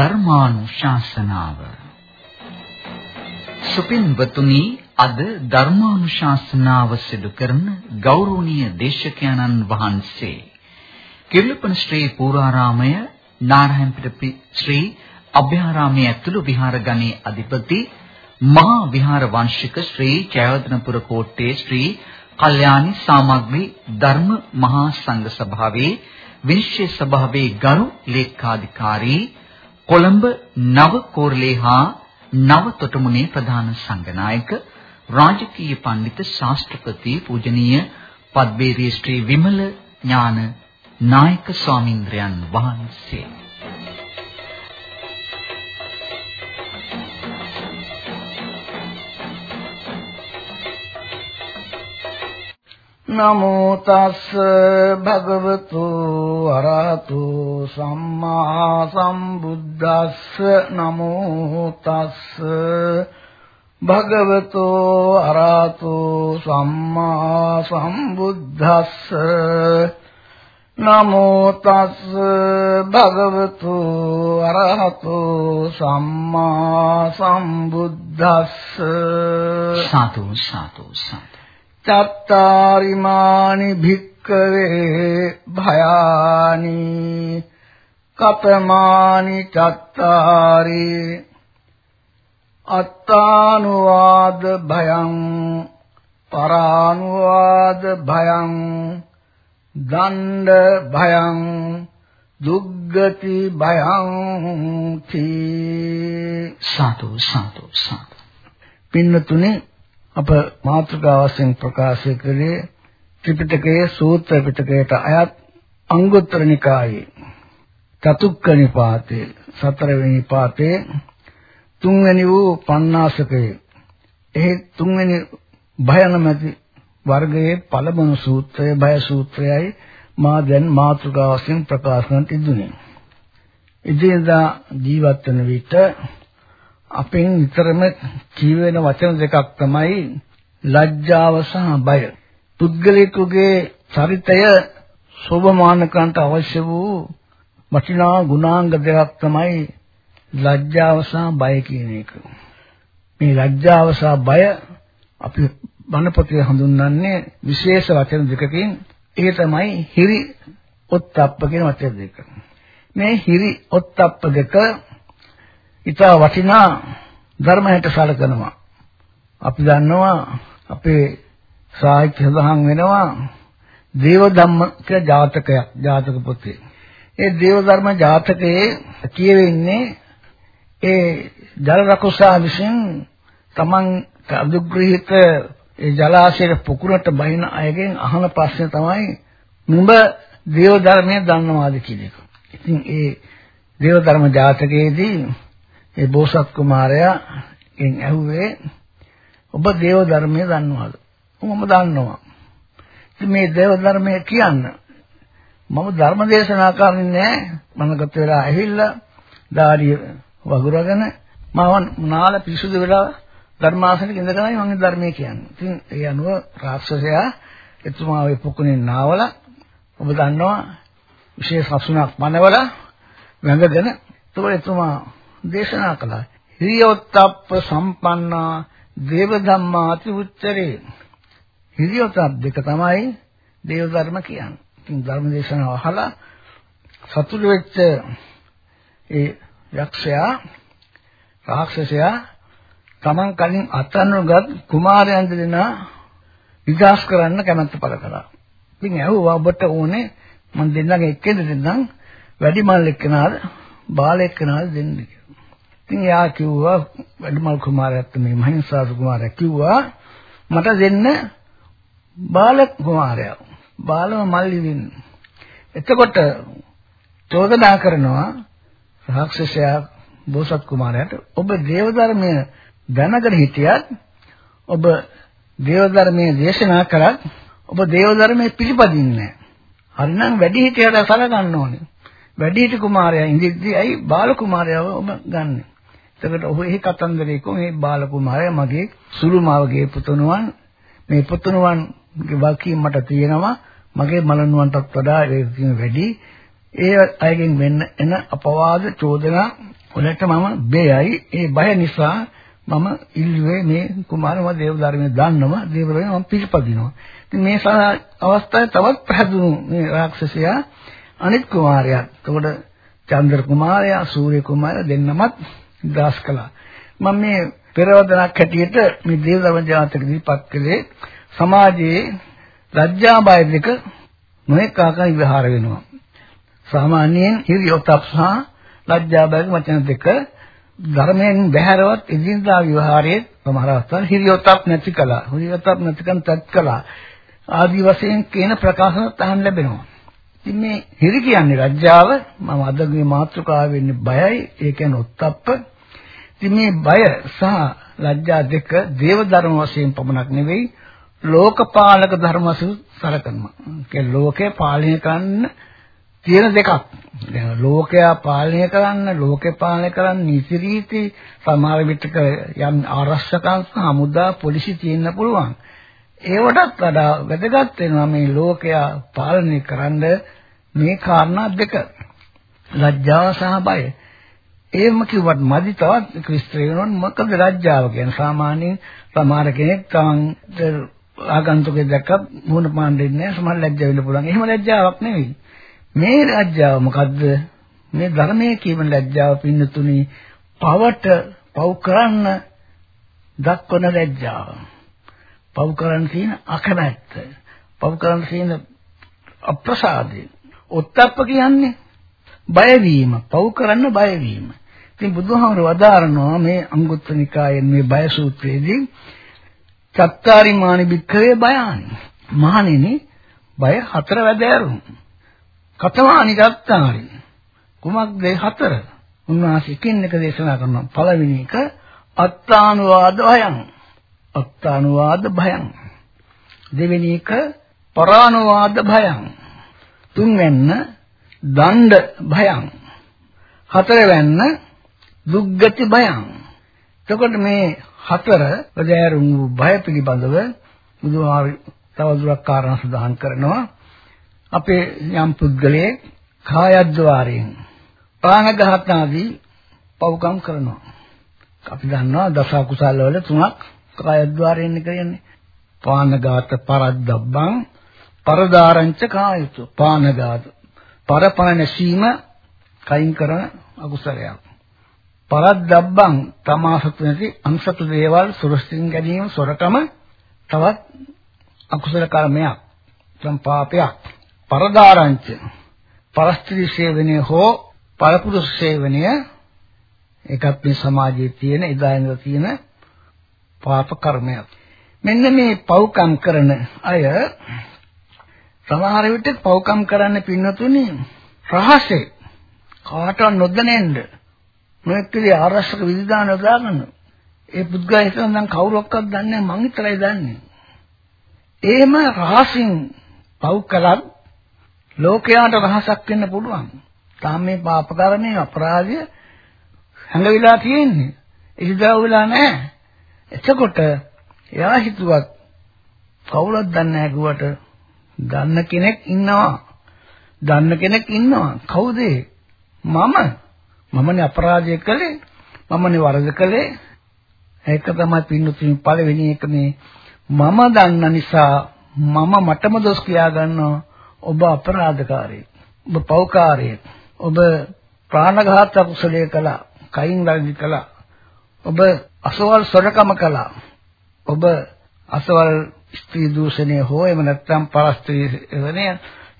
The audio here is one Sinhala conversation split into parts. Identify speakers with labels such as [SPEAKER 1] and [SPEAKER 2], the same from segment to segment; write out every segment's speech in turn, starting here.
[SPEAKER 1] ධර්මානුශාසනාව. සුපින්වතුනි අද ධර්මානුශාසනාව සිදු කරන ගෞරවනීය දේශකයන්න් වහන්සේ කිරුළපන ශ්‍රී පූරාරාමය නාරයන්පිට ශ්‍රී අභ්‍යාරාමයේ ඇතුළු විහාරගණේ අධිපති මහා විහාර වංශික ශ්‍රී ජයවර්ධනපුර කෝට්ටේ ශ්‍රී කල්යාණි සාමග්‍රී ධර්ම මහා සංඝ සභාවේ විනිශ්චය සභාවේ ගරු ලේකාධිකාරී කොළඹ නව කෝරළේ හා නව තොටමුණේ ප්‍රධාන සංඝනායක රාජකීය පඬිත ශාස්ත්‍රපති පූජනීය පද්මේරී ශ්‍රී විමල ඥාන නායක ස්වාමින්ද්‍රයන් වහන්සේ.
[SPEAKER 2] නමෝ තස් භගවතු අරහතු සම්මා සම්බුද්දස්ස නමෝ තස් භගවතු අරහතු සම්මා සම්බුද්දස්ස නමෝ තස් භගවතු අරහතු සම්මා සම්බුද්දස්ස
[SPEAKER 1] සාදු සාදු සාදු
[SPEAKER 2] චත්තාරිමානි භික්කවේ භයානි කතමානි චත්තාරි අත්තානුවාද භයං පරානුවාද භයං දණ්ඩ භයං දුග්ගති භයං තී
[SPEAKER 1] සාතු සාතු සාතු.
[SPEAKER 2] පින්නතුනේ අප මාතෘකා වශයෙන් ප්‍රකාශ කළේ ත්‍රිපිටකයේ සූත්‍ර පිටකයට අයත් අංගුත්තර නිකායේ චතුක්ක නිපාතේ සතරවෙනි පාතේ තුන්වෙනි වූ පණ්ණාසකයේ එහි තුන්වෙනි භයනමැති වර්ගයේ පළමුණු සූත්‍රය භය සූත්‍රයයි මා දැන් මාතෘකා වශයෙන් ප්‍රකාශ කරන්නට ඉදුනේ. ඉදින්දා ජීවත් වන විට අපෙන් විතරම කියවෙන වචන දෙකක් තමයි ලැජ්ජාව සහ බය. පුද්ගලිකගේ චරිතය සෝභමානකන්ට අවශ්‍ය වූ වටිනා ගුණාංග දෙකක් තමයි ලැජ්ජාව සහ බය කියන එක. මේ ලැජ්ජාව සහ බය අපි බණපොතේ හඳුන්වන්නේ විශේෂ වචන දෙකකින් ඒ තමයි හිරි ඔත්තප්ප කියන වචන දෙක. මේ හිරි ඔත්තප්ප දෙක ඊටා වටිනා ධර්මයට සැලකනවා. අපි දන්නවා අපේ සාහිත්‍ය සඳහන් වෙනවා දේව ධම්ම කියලා ජාතකයක් ජාතක පොතේ. ඒ දේව ධර්ම ජාතකයේ කියවෙන්නේ ඒ ජල රකුසා විසින් තමන් අනුග්‍රහිත ඒ ජලාශයේ පුකුරට බහින අයගෙන් අහන ප්‍රශ්නේ තමයි නුඹ දේව ධර්මයේ දන්නවාද කියන එක. ඉතින් ඒ දේව ධර්ම ජාතකයේදී ඒ බෝසත් කුමාරයා එන් ඇහුවේ ඔබ දේව ධර්මයේ දන්නවද? මම දන්නවා. ඉතින් මේ දේව ධර්මයේ කියන්න මම ධර්ම දේශනා කරන්නේ නැහැ. මම ගත වෙලා ඇහිල්ලා දාඩිය වගුරගෙන මම නාල පිසුදු වෙලා ධර්මාසනෙක ඉඳගෙනයි මම ධර්මයේ කියන්නේ. ඉතින් ඒ අනුව රාක්ෂසයා එතුමා ඔය පුකුණේ නාවලා ඔබ දන්නවා විශේෂ හසුනක් මනවලා වැඳගෙන එතකොට එතුමා දේශනා කළා. හිරියොත්ප්ප සම්පන්නා දේව ධම්මාති උච්චරේ. හිරියොත්ප්ප දෙක තමයි දේව ධර්ම කියන්නේ. ඉතින් ධර්ම දේශනාව අහලා සතුටු වෙච්ච ඒ යක්ෂයා රාක්ෂසයා තමන් කලින් අත්අනුගත් කුමාරයන් දෙදෙනා විකාශ කරන්න කැමැත්ත පළ කළා. ඉතින් ඇහුවා ඔබට ඕනේ මම දෙන්නගේ එක්කෙනෙක් දෙන්නම් වැඩිමල් එක්කනාද බාල එක්කනාද දෙන්න කියලා. ඉතින් එයා කිව්වා වැඩිමල් කුමාරයාත් මේ මහින්සාස කුමාරයා කිව්වා මට දෙන්න බාල කුමාරයා. බාලම මල්ලි දෙන්න. එතකොට චෝදනා කරනවා රාක්ෂසයා බෝසත් කුමාරයාට ඔබ දේව ධර්මයේ දැනගෙන හිටියත් ඔබ දේව ධර්මයේ දේශනා කරත් ඔබ දේව ධර්මයේ පිළිපදින්නේ නැහැ. හරිනම් වැඩි හිටියට සලකන්න ඕනේ. වැඩි හිටි කුමාරයා ඉඳිද්දී ඇයි බාල කුමාරයාව ඔබ ගන්නෙ? එතකොට ඔහු එහි කතන්දරේ කො මේ බාල කුමාරයා මගේ සුළු මාවගේ පුතුණුවන් මේ පුතුණුවන්ගේ වකීම් මට තියෙනවා මගේ මලනුවන්ටත් වඩා ඒ වැඩි ඒ අයගෙන් වෙන්න එන අපවාද චෝදනා උලට මම බයයි. ඒ බය නිසා මම ඉල්ලුවේ මේ කුමාරම දේවධර්මයේ දන්නවා දේවධර්මයේ මම පිළිපදිනවා. ඉතින් මේ අවස්ථාවේ තවත් පැහැදුණු මේ රාක්ෂසයා අනිත් කුමාරයා. එතකොට චන්ද්‍ර කුමාරයා, සූර්ය කුමාරයා දෙන්නමත් දාස් කළා. මම මේ පෙරවදනක් හැටියට මේ දේවධර්ම ජාතක දීපත් කළේ සමාජයේ ලැජ්ජා බය දෙක නොඑක ආකාර විවහාර වෙනවා. සාමාන්‍යයෙන් හිරියොතප් සහ ලැජ්ජා බය වචන දෙක ධර්මයෙන් බැහැරවත් එදිනදා විවහාරයේ සමහර අවස්ථාවල හිරියොතප් නැති කළා. හිරියොතප් නැතිකම් තත් කළා. ආදි වශයෙන් කියන ප්‍රකාශන තහන් ලැබෙනවා. ඉතින් මේ හිරි කියන්නේ ලැජ්ජාව මම අද මේ මාතෘකාව වෙන්නේ බයයි ඒ කියන්නේ ඔත්තප්ප. ඉතින් මේ බය සහ ලැජ්ජා දෙක දේව ධර්ම වශයෙන් පමණක් නෙවෙයි ලෝකපාලක ධර්ම වශයෙන් සලකනවා. ඒ ලෝකේ පාලනය කරන්න තියෙන දෙකක්. දැන් ලෝකයා පාලනය කරන්න, ලෝකේ පාලනය කරන්න නීති රීති සමහර විටක යම් ආරක්ෂකයන් හමුදා පොලිසිය තියෙන්න පුළුවන්. ඒවටත් වඩා වැදගත් වෙනවා මේ ලෝකයා පාලනය කරන්න මේ කාරණා දෙක. ලැජ්ජාව සහ බය. එහෙම කිව්වත් මදි තවත් ක්‍රිස්ත වෙනවොත් මොකද ලැජ්ජාව කියන්නේ සාමාන්‍යයෙන් සමහර කෙනෙක් තමන් ආගන්තුකෙක් දැක්ක මුහුණ පාන්න දෙන්නේ නැහැ සමහර ලැජ්ජා වෙන්න පුළුවන්. එහෙම ලැජ්ජාවක් නෙවෙයි. මේ ලැජ්ජාව මොකද්ද? මේ ධර්මයේ කියන ලැජ්ජාව පින්නතුනි පවට පව් කරන්න දක්වන ලැජ්ජාව. පව් කරන්න තියෙන අකමැත්ත. පව් කරන්න තියෙන අප්‍රසාදය. ඔත්තප්ප කියන්නේ බය වීම, පව් කරන්න බය වීම. ඉතින් බුදුහාමර වදාරනවා මේ අංගුත්තර නිකායේ මේ බය සූත්‍රයේදී චත්තාරි මානි බික්ඛවේ බයානි. මහණෙනි බය හතර වැදෑරුම්. කතමානි චත්තාරි. කුමක්ද හතර? උන්වහන්සේ එකින් එක දේශනා කරනවා. පළවෙනි එක අත්තානුවාද භයං. අත්තානුවාද භයං. දෙවෙනි එක පරානුවාද භයං. තුන්වෙන්න දණ්ඩ භයං. හතරවෙන්න දුක්ගති භයං. එතකොට මේ හතර ප්‍රදෑරුම් වූ බය පිළිබඳව බුදුහාර තවදුරක් කාරණා සඳහන් කරනවා අපේ යම් පුද්ගලයෙක් කායද්්වාරයෙන් ප්‍රාණඝාත ආදී පව්කම් කරනවා අපි දන්නවා දස කුසල වල තුනක් කායද්්වාරයෙන් කරන්නේ පානඝාත පරද්දබ්බං පරදාරංච කායතු. පානඝාත පරපණ නැසීම කයින් කරන අකුසලයක්. පරද්දබ්බං තමාසතු නැති අන්සතු දේවල් සුරස්තින් ගැනීම සොරකම තවත් අකුසල කර්මයක්. සම්පාපයක් පරදාරංච පරස්ත්‍රී සේවනය හෝ පරපුරුෂ සේවනය. ඒකත් මේ සමාජයේ තියෙන එදා ඉඳලා තියෙන පාප කර්මයක් මෙන්න මේ පව්කම් කරන අය සමහර විට පව්කම් කරන්න පින්නතුනි රහසේ කාටවත් නොදැනෙන්න නොඑක්කේ ආරක්ෂක විධාන යොදාගන්න. ඒ පුද්ගලයා හිතන නම් කවුරක්වත් දන්නේ නැහැ මං විතරයි දන්නේ. එහෙම රහසින් පව් කළත් ලෝකයාට රහසක් වෙන්න පුළුවන්. තාම මේ පාප කර්මයේ අපරාධය හැඟවිලා තියෙන්නේ. ඉරිදා වෙලා නැහැ. එතකොට එයා හිතුවත් කවුරුත් දන්නේ නැහැ කිව්වට දන්න කෙනෙක් ඉන්නවා. දන්න කෙනෙක් ඉන්නවා. කවුද මම. මමනේ අපරාධය කළේ. මමනේ වරද කළේ. ඒක තමයි පින්නතුනි පළවෙනි එක මේ මම දන්න නිසා මම මටම දොස් කියා ගන්නවා ඔබ අපරාධකාරයෙක්. ඔබ පෞකාරයෙක් ඔබ ප්‍රාණඝාත කුසලයේ කළා. කයින් වැරදි කළා. ඔබ අසවල් සොරකම කළා ඔබ අසවල් ස්ත්‍රී දූෂණය හෝ එහෙම නැත්නම් පරස්ත්‍රී සේවනය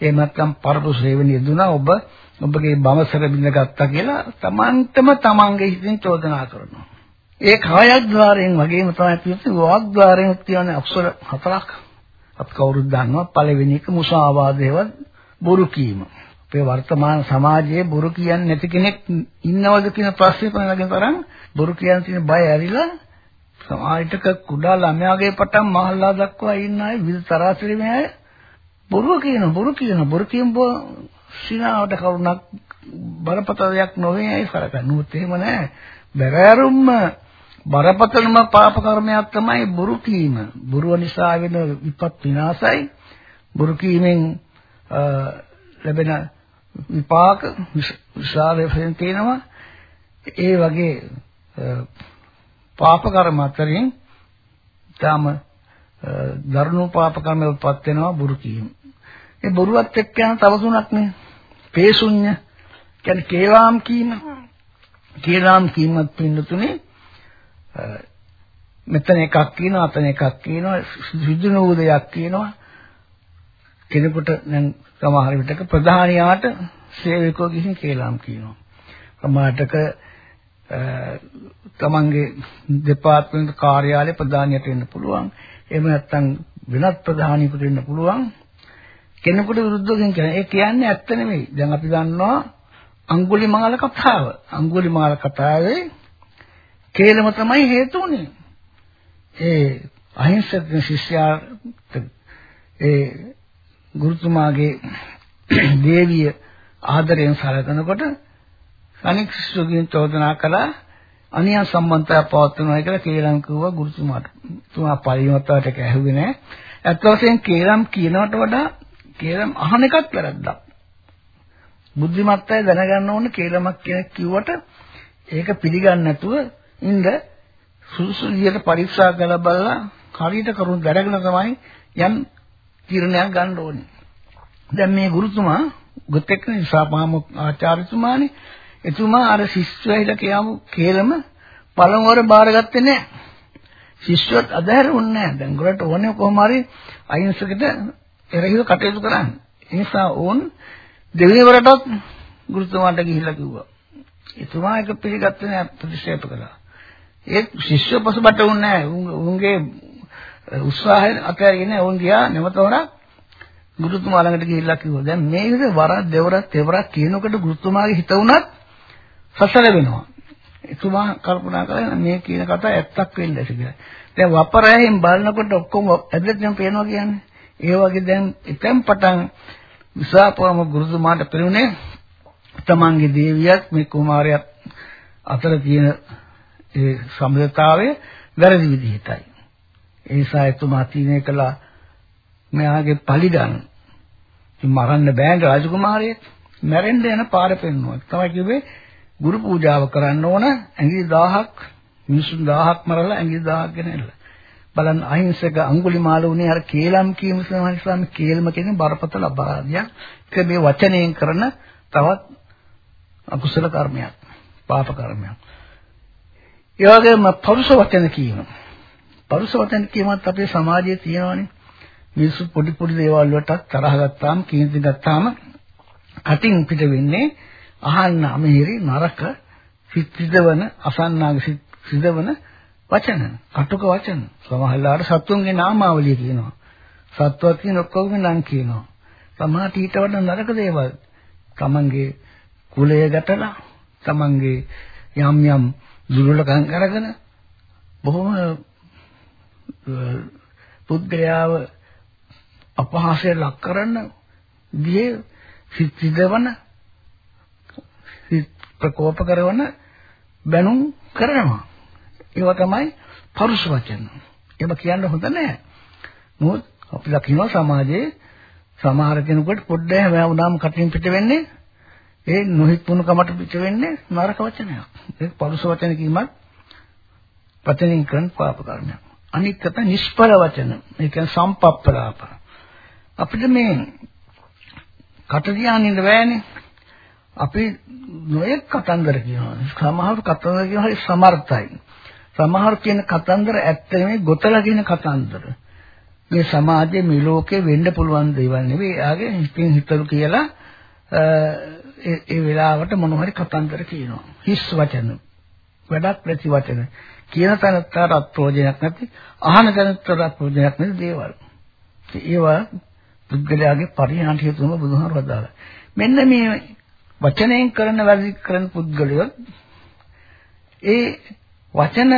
[SPEAKER 2] එහෙම නැත්නම් පරපුරුෂ සේවනය දුනා ඔබ ඔබගේ බවසර බිඳගත්තා කියලා තමන්ටම තමන්ගේ හිතින් චෝදනා කරනවා. ඒ කායද්්වාරයෙන් වගේම තමයි පිළිතුරු වාග්ද්වාරයෙන් තියෙන අක්ෂර හතරක් අපි කවුරුත් දන්නවා පළවෙනි එක මුසාවාදේවත් බොරු කීම. අපේ වර්තමාන සමාජයේ බොරු කියන්නේ නැති කෙනෙක් ඉන්නවද කියන ප්‍රශ්නේ පනගෙන තරම් බොරු කියන තියෙන බය ඇරිලා සමාජයක කුඩා ළමයාගේ පටන් මහල්ලා දක්වා ඉන්න අය විවිධ තරාතිරමේ අය බොරුව කියන බොරු කියන බොරු කියඹෝ සිනාවට කරුණක් බරපතල දෙයක් නොවේ ඒ සලකන්නේ. උත් එහෙම නැහැ. බැරෑරුම්ම බරපතලම පාප කර්මයක් තමයි බුරු කීම. බුරුව නිසා වෙන විපත් විනාශයි. බුරු කීමෙන් ලැබෙන විපාක විශාල වශයෙන් තියෙනවා. ඒ වගේ පාප කර්ම අතරින් තාම දරුණු පාප කර්මවලපත් වෙනවා බුරු කීම. ඒ බොරුවත් එක්ක යන තව තුනක් නේ. පේසුඤ්ඤ කියන්නේ කේවාම් කීම. කේවාම් කීමත් පින්නතුනේ මෙතන එකක් කියනවා අතන එකක් කියනවා සිදු නොවු දෙයක් කියනවා කෙනෙකුට දැන් සමහර විටක ප්‍රධානියාට සේවකෝ ගිහින් කේලාම් කියනවා. සමහරටක තමන්ගේ දෙපාර්තමේන්තු කාර්යාලයේ ප්‍රධානියට වෙන්න පුළුවන්. එහෙම නැත්නම් වෙනත් ප්‍රධානියෙකුට වෙන්න පුළුවන්. කෙනෙකුට විරුද්ධව කියන ඒ කියන්නේ ඇත්ත නෙමෙයි. දැන් අපි දන්නවා අඟුලිමාල කතාව. අඟුලිමාල කතාවේ කේලම තමයි හේතු උනේ. ඒ අහිංසක ශිෂ්‍යයා ඒ ගුරුතුමාගේ දේවිය ආදරයෙන් සැලකනකොට අනෙක් ශිෂ්‍යයන් චෝදනා කළා අනියම් සම්බන්ධතාවය පවත්වනවා කියලා කේලම් කිව්වා ගුරුතුමාට. තුමා පරිවර්තනයට ඇහුවේ නැහැ. ඇත්ත වශයෙන් කේලම් කියනවට වඩා කේලම් අහන එකත් වැරද්දක්. බුද්ධිමත් අය දැනගන්න ඕනේ කේලමක් කෙනෙක් කිව්වට ඒක පිළිගන්නේ නැතුව ඉන්න සුසු විදියට පරීක්ෂා කරලා බලලා හරියට කරුණු දැනගෙන තමයි යම් තීරණයක් ගන්න ඕනේ. දැන් මේ ගුරුතුමා ගොතෙක් නිසා පාම ආචාර්යතුමානේ එතුමා අර ශිෂ්‍යයිලා කියමු කේලම පළමුවර බාරගත්තේ නැහැ. ශිෂ්‍යවත් අදහැරුන්නේ නැහැ. දැන් ගොඩට ඕනේ කොහොම හරි අහිංසකට එරෙහිව කටයුතු කරන්න. ඒ නිසා ඕන් දෙවෙනි වරටත් ගුරුතුමාට ගිහිල්ලා කිව්වා. එතුමා ඒක පිළිගත්තේ නැහැ ප්‍රතික්ෂේප කළා. ඒ ශිෂ්‍ය පසුබට වුන්නේ නැහැ. උන්ගේ උත්සාහයෙන් අතහැරගෙන උන් ගියා නැවත වරක් ගුරුතුමා ළඟට ගිහිල්ලා කිව්වා. දැන් මේ විදිහ වරක් දෙවරක් තෙවරක් කියනකොට ගුරුතුමාගේ හිත උනත් සසල වෙනවා. එතුමා කල්පනා කළා මේ කියන කතාව ඇත්තක් වෙන්න ඇති කියලා. දැන් වපරයෙන් බලනකොට ඔක්කොම ඇදලා පේනවා කියන්නේ. ඒ වගේ දැන් ඉතින් පටන් විසාපවම ගුරුතුමාට පෙරුණේ තමන්ගේ දේවියත් මේ කුමාරයාත් අතර තියෙන ඒ සම්බන්ධතාවය වැරදි විදිහටයි. ඒ නිසා එතුමා තීරණය කළා මෙයාගේ පලිගන්න. ඉතින් මරන්න බෑනේ රාජකුමාරයෙක්. මැරෙන්න යන පාර පෙන්නුවා. තමයි කිව්වේ ගුරු පූජාව කරන්න ඕන ඇඟිලි 1000ක් මිනිසුන් 1000ක් මරලා ඇඟිලි 1000ක් ගෙනල්ලා. බලන්න අහිංසක අඟුලිමාල උනේ අර කේලම් කීම සමහරවිට කේල්ම කියන බරපතල අපරාධයක්. ඒක මේ වචනයෙන් කරන තවත් අකුසල කර්මයක්. පාප කර්මයක්. ඒ වගේම පරුෂ වචන කීම. පරුෂ වචන කීමත් අපේ සමාජයේ තියෙනවානේ. මිනිස්සු පොඩි පොඩි දේවල් වලට තරහ ගත්තාම කීර්ති ගත්තාම කටින් පිට වෙන්නේ අහන්න අමහිරි නරක සිත් සිදවන අසන්නාගේ සිදවන වචන කටුක වචන. සමහරලාට සත්තුන්ගේ නාමාවලිය කියනවා සත්වත් කියන ඔක්කොගේම නම් කියනවා. සමහර ඊට වඩා නරක දේවල්. තමන්ගේ කුලය ගැටලා තමන්ගේ යම් යම් දුර්වලකම් අරගෙන බොහොම පුද්ගලයාව අපහාසයට ලක් කරන්න ගියේ සිත් සිදවන සිත් ප්‍රකෝප කරන බැනුම් කරනවා. ඒවා තමයි පරුෂ වචන. ඒව කියන්න හොඳ නැහැ. මොකද අපි දකින්න සමාජයේ සමහර කෙනෙකුට පොඩ්ඩක් හැවුනාම කටින් පිට වෙන්නේ ඒ නොහිතුණු කමට පිට වෙන්නේ නරක වචනයක්. ඒ පරුෂ වචන කීමත් වචනින් කරන පාප කර්මයක්. අනිත් තමයි නිෂ්ඵල වචන ඒ කියන්නේ සම්පප්පලාප අපිට මේ කට තියාගෙන ඉන්න බෑනේ. අපි නොයෙක් කතන්දර කියනවා. සමහර කතන්දර කියනවා හරි සමර්ථයි. සමහර කියන කතන්දර ඇත්ත නෙමෙයි ගොතලා කියන කතන්දර. මේ සමාජයේ මේ ලෝකේ වෙන්න පුළුවන් දේවල් නෙවෙයි. එයාගේ හිතින් හිතලු කියලා ඒ ඒ වෙලාවට මොන හරි කතන්දර කියනවා. හිස් වචන. වැඩක් නැති වචන. කියන තැනට ප්‍රයෝජනයක් නැති, අහන තැනට ප්‍රයෝජනයක් නැති දේවල්. ඒවා පුද්ගලයාගේ පරිහානිය හේතුවම බුදුහාම වදාළා. මෙන්න මේ වචනයෙන් කරන වැඩි කරන පුද්ගලයෝ ඒ වචන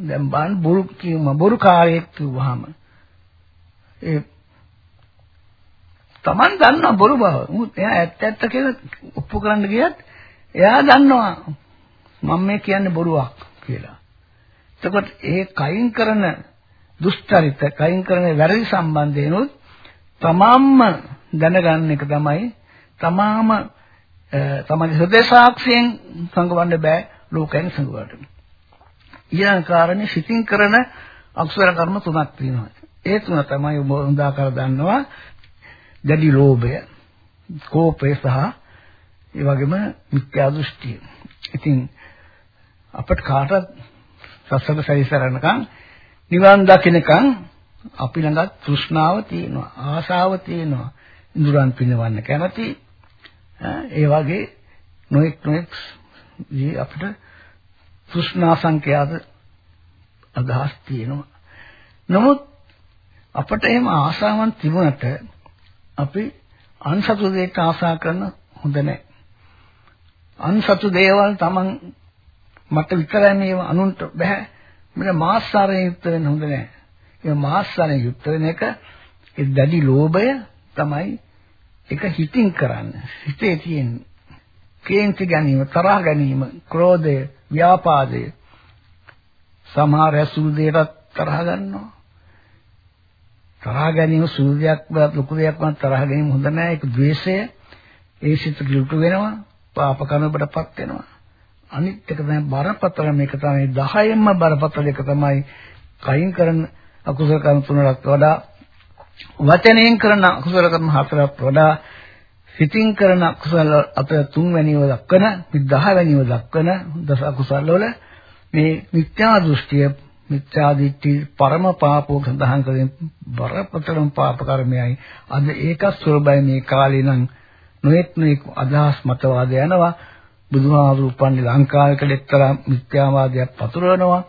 [SPEAKER 2] දැන් බාන් බොරු කියම බොරු කාර්යයක් කිව්වහම ඒ Taman දන්නවා බොරු බව. මුත් එයා ඇත්ත ඇත්ත කියලා ඔප්පු කරන්න ගියත් එයා දන්නවා මම මේ කියන්නේ බොරුවක් කියලා. එතකොට ඒ කයින් කරන දුෂ්චරිත කයින් කරන වැරදි සම්බන්ධේනොත් තමාම්ම දැනගන්න එක තමයි තමාම තමයි හෘදේ සාක්ෂියෙන් සංගවන්න බෑ ලෝකයෙන් සංගවන්න. ඊළඟ කාරණේ සිතින් කරන අකුසල කර්ම තුනක් තියෙනවා. ඒ තුන තමයි ඔබ හොඳා කර දන්නවා. දැඩි ලෝභය, කෝපය සහ ඒ වගේම මිත්‍යා දෘෂ්ටිය. ඉතින් අපට කාටවත් සසර සැරිසරනකම් නිවන් දකින්නකම් අපි ළඟ තෘෂ්ණාව තියෙනවා, ආශාව තියෙනවා. ඉඳුරන් පිනවන්න කැමති. ඒ වගේ නොඑක් නොඑක් අපිට තෘෂ්ණා සංඛ්‍යාත අදහස් තියෙනවා. නමුත් අපට එහෙම ආසාවන් තිබුණට අපි අන්සතු දෙයට ආසා කරන හොඳ නැහැ. අන්සතු දේවල් Taman මට විතරයි මේව අනුන්ට බෑ. මෙන්න මාස්සාරයෙන් යුක්ත වෙන්න හොඳ නැහැ. ඒ මාස්සාරයෙන් යුක්ත වෙන එක ඒ දැඩි ලෝභය තමයි ඒක හිතින් කරන්න. හිතේ තියෙන කේන්ති ගැනීම, තරහ ගැනීම, ක්‍රෝධය, ව්‍යාපාදය සමහර ඇසුරු දෙයකට තරහ ගන්නවා. තරහ ගැනීම සුළු දෙයක් ලොකු දෙයක් වුණත් තරහ ගැනීම හොඳ නෑ ඒක ද්වේෂය ඒ සිත කිලුට වෙනවා පාප කර්මයකටපත් වෙනවා අනිත් එක තමයි බරපතල මේක තමයි. 10න්ම බරපතල එක තමයි කයින් කරන අකුසල කර්ම තුනකට වඩා වචනයෙන් කරන අකුසල කර්ම හතරකට වඩා සිතින් කරන අකුසල අතර තුන්වැනිව දක්වන 10 වැනිව දක්වන දස අකුසල වල මේ මිත්‍යා දෘෂ්ටිය මිත්‍යා දිට්ඨි පරම පාපෝ සඳහන් කරමින් බරපතලම පාප කර්මයයි. අද ඒක ස්වරබයි මේ කාලේ නම්. නොඑක් නොඑක් අදහස් මතවාද යනවා. බුදුහාමුදුරු උපන්නේ ලංකාවේකට එක්තරා මිත්‍යාවාදයක් පතුරවනවා.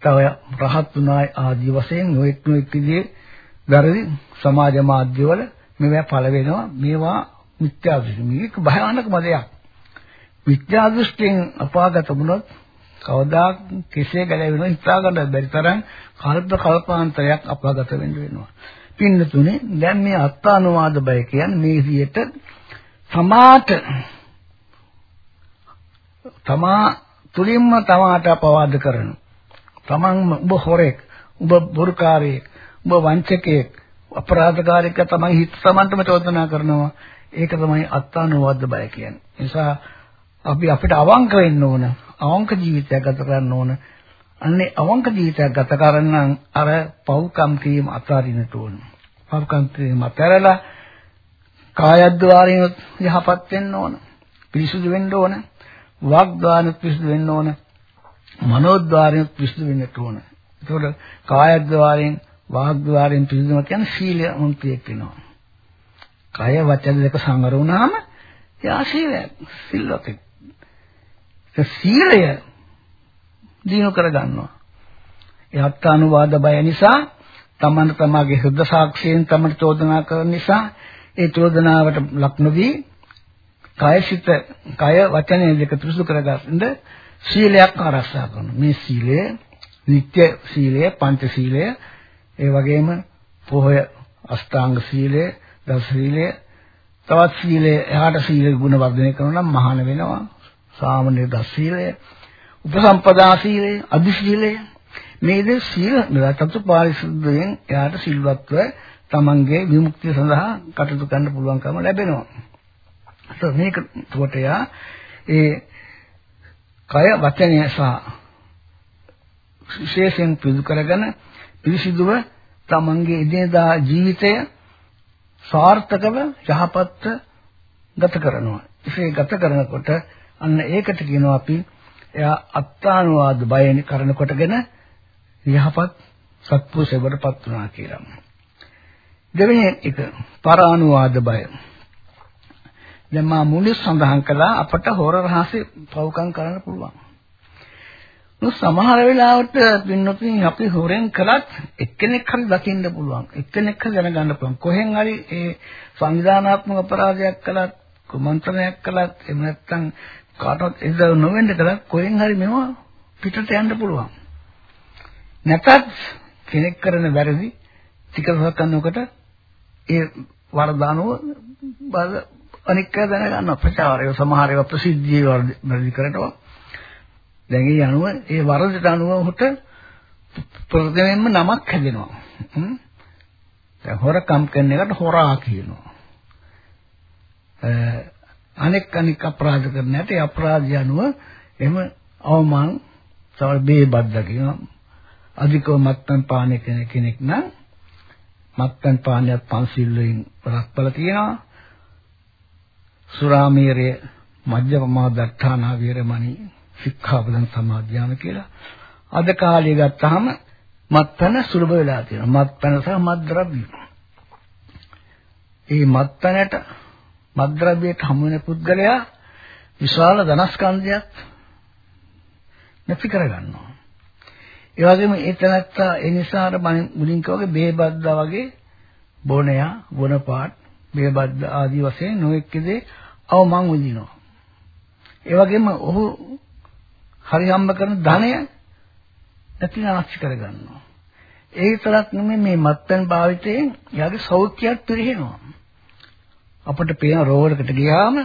[SPEAKER 2] තව රහත් උනායි ආදී වශයෙන් නොඑක් නොඑක් විදිහේ වැරදි සමාජ මාධ්‍යවල මේවා පළ වෙනවා. මේවා මිත්‍යා දෘෂ්ටි. මේක භයානකම දෙයක්. මිත්‍යා දෘෂ්ටියෙන් අපාගත වුණොත් කවදා කෙසේ ගැලවෙනව හිතා ගන්න බැරි තරම් කල්ප කල්පාන්තරයක් අපාගත වෙන්න වෙනවා. පින්නතුනේ දැන් මේ අත්තානුවාද බය කියන්නේ මේ විදිහට තමාට තමා තුලින්ම තමාට අපවාද කරන තමන් ඔබ හොරෙක් ඔබ බොරුකාරයෙක් ඔබ වංචකයෙක් අපරාධකාරයෙක් තමයි හිත තමන්ටම චෝදනා කරනවා ඒක තමයි අත්තානුවාද බය කියන්නේ. නිසා අපි අපිට අවංක වෙන්න ඕන. අවංක ජීවිතයක් ගත කරන්න ඕන. අන්නේ අවංක ජීවිතයක් ගත කරන්න අර පව්කම් කිරීම අතාරින්නට ඕන. පව්කම් කිරීම අතරලා කායද්්වාරයෙන් යහපත් වෙන්න ඕන. පිරිසුදු වෙන්න ඕන. වාග්ද්වාරයෙන් පිරිසුදු වෙන්න ඕන. මනෝද්වාරයෙන් පිරිසුදු වෙන්න ඕන. ඒතකොට කායද්්වාරයෙන් වාග්ද්වාරයෙන් පිරිසුදුම කියන්නේ සීලය මුන්තියක් වෙනවා. කය වචන දෙක සංවර වුණාම යා සීලයක් සිල්වතෙක් සීලය දිනු කර ගන්නවා. ඒ අත්තානුවාද බය නිසා තමන් තමාගේ හෘද සාක්ෂියෙන් තමන් චෝදනා කරන නිසා ඒ චෝදනාවට ලක් නොවී කායසිත කය වචනය දෙක තුරුසු කරගන්න සීලයක් ආරක්ෂා කරනවා. මේ සීලය නිත්‍ය සීලය, පංච සීලය, ඒ වගේම පොහොය අෂ්ටාංග සීලය, දස සීලය, තවත් සීලය, එහාට සීල ගුණ වර්ධනය කරනවා නම් මහාන වෙනවා. සාමනීය දසීලය, උපසම්පදා සීලය, අදි සීලය මේ දේ සීල නිරතතු පාරිශුද්ධයෙන් එයාට සිල්වත්ව තමන්ගේ විමුක්තිය සඳහා කටයුතු කරන්න පුළුවන්කම ලැබෙනවා. ඒක මේක කොට යා ඒ කය වචනය සහ විශේෂයෙන් පිළිදු කරගෙන පිරිසිදුව තමන්ගේ එදිනදා ජීවිතය සාර්ථකව යහපත්ව ගත කරනවා. එසේ ගත කරනකොට අන්න ඒකට කියනවා අපි එයා අත්තානුවාද බයෙන් කරන කොටගෙන යහපත් සත්පුරුෂයවටපත් වුණා කියලා. දෙවෙනි එක පරානුවාද බය. දැන් මා මුලින් සඳහන් කළා අපට හොර රහසේ පවුකම් කරන්න පුළුවන්. නෝ සමහර වෙලාවට පින්නොතින් අපි හොරෙන් කළත් එක්කෙනෙක් හරි දකින්න පුළුවන්. එක්කෙනෙක් හරි දැනගන්න පුළුවන්. කොහෙන් හරි ඒ සංවිධානාත්මක අපරාධයක් කළත් කුමන්ත්‍රණයක් කළත් එහෙම නැත්නම් කාටවත් එදා නොවෙන්න කළා කොහෙන් හරි මේවා පිටට යන්න පුළුවන්. නැතත් කෙනෙක් කරන වැරදි ටික දවසක් කරනකොට ඒ වරදානුව බල අනික් අය දැනගන්න ප්‍රචාරය සමහර ඒවා ප්‍රසිද්ධිය වර්ධි කරනවා. දැන් ඒ අනුව ඒ වරදට අනුව උහුට ප්‍රථමයෙන්ම නමක් හැදෙනවා. දැන් හොරකම් කරන එකට හොරා කියනවා. අනෙක් අනෙක් අපරාධ කරන ඇට ඒ අපරාධය අනුව එහෙම අවමන් තව බේබද්ද කියනවා අධිකව මත්පැන් පානය කරන කෙනෙක් නම් මත්පැන් පානයත් පන්සිල් වලින් රක්පල තියෙනවා සුරාමේරය මජ්ජපමා දත්තානා වීරමණී සික්ඛාපදං සමාදියාම කියලා අද කාලේ ගත්තාම මත්පැන සුලභ වෙලා තියෙනවා. මත්පැන සහ මත්ද්‍රව්‍ය. ඒ මත්පැනට මත්ද්‍රව්‍යයට හමු වෙන පුද්ගලයා විශාල ධනස්කන්ධයක් නැති කරගන්නවා. ඒ වගේම ඒ තැනත්තා ඒ නිසා අර මුලින් කවගේ බේබද්දා වගේ බොණයා බොණපාත් බේබද්ද ආදී වශයෙන් නොඑක්කදී අවමන් විඳිනවා. ඒ වගේම ඔහු හරි හම්බ කරන ධනය නැතිනාශ කරගන්නවා. ඒ විතරක් නෙමෙයි මේ මත්පැන් භාවිතයෙන් යාගේ සෞඛ්‍යයක් පිරිහෙනවා. අපිට පේන රෝගයකට ගියාම